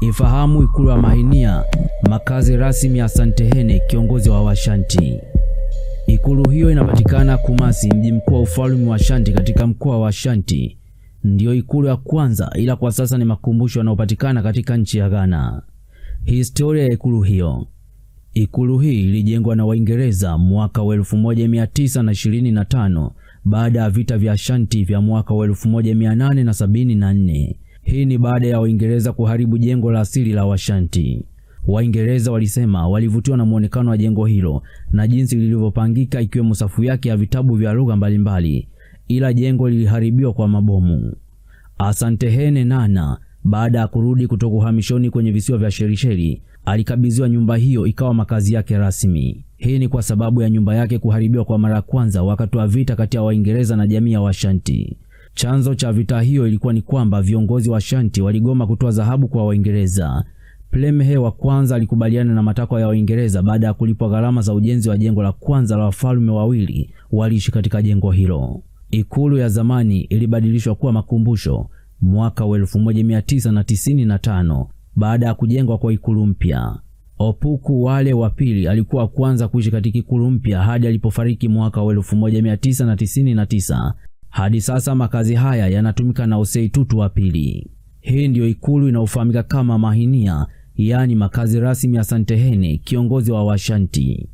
Ifahamu ikulu ya Mahinia, makazi rasmi ya Santehene, kiongozi wa Washanti. Ikulu hiyo inapatikana Kumasi, mji mkuu wa ufalme wa Shanti katika mkoa wa Shanti. Ndiyo ikulu ya kwanza, ila kwa sasa ni makumbusho yanayopatikana katika nchi ya Ghana. Historia ya ikulu hiyo. Ikulu hii ilijengwa na Waingereza mwaka wa 1925 baada ya vita vya Shanti vya mwaka wa 1874. Hii ni baada ya Waingereza kuharibu jengo la asili la Washanti. Waingereza walisema walivutiwa na muonekano wa jengo hilo na jinsi lilivyopangika, ikiwemo safu yake ya vitabu vya lugha mbalimbali, ila jengo liliharibiwa kwa mabomu. Asantehene Nana baada ya kurudi kutoka uhamishoni kwenye visiwa vya Shelisheli alikabidhiwa nyumba hiyo ikawa makazi yake rasmi. Hii ni kwa sababu ya nyumba yake kuharibiwa kwa mara ya kwanza wakati wa vita kati ya Waingereza na jamii ya Washanti. Chanzo cha vita hiyo ilikuwa ni kwamba viongozi wa Shanti waligoma kutoa dhahabu kwa Waingereza. Plemhe wa kwanza alikubaliana na matakwa ya Waingereza baada ya kulipwa gharama za ujenzi wa jengo la kwanza la wafalme wawili waliishi katika jengo hilo. Ikulu ya zamani ilibadilishwa kuwa makumbusho mwaka wa 1995 baada ya kujengwa kwa ikulu mpya. Opuku Wale wa pili alikuwa kwanza kuishi katika ikulu mpya hadi alipofariki mwaka wa 1999. Hadi sasa makazi haya yanatumika na Osei Tutu wa pili. Hii ndiyo ikulu inayofahamika kama Mahinia, yaani makazi rasmi ya Santehene, kiongozi wa Washanti.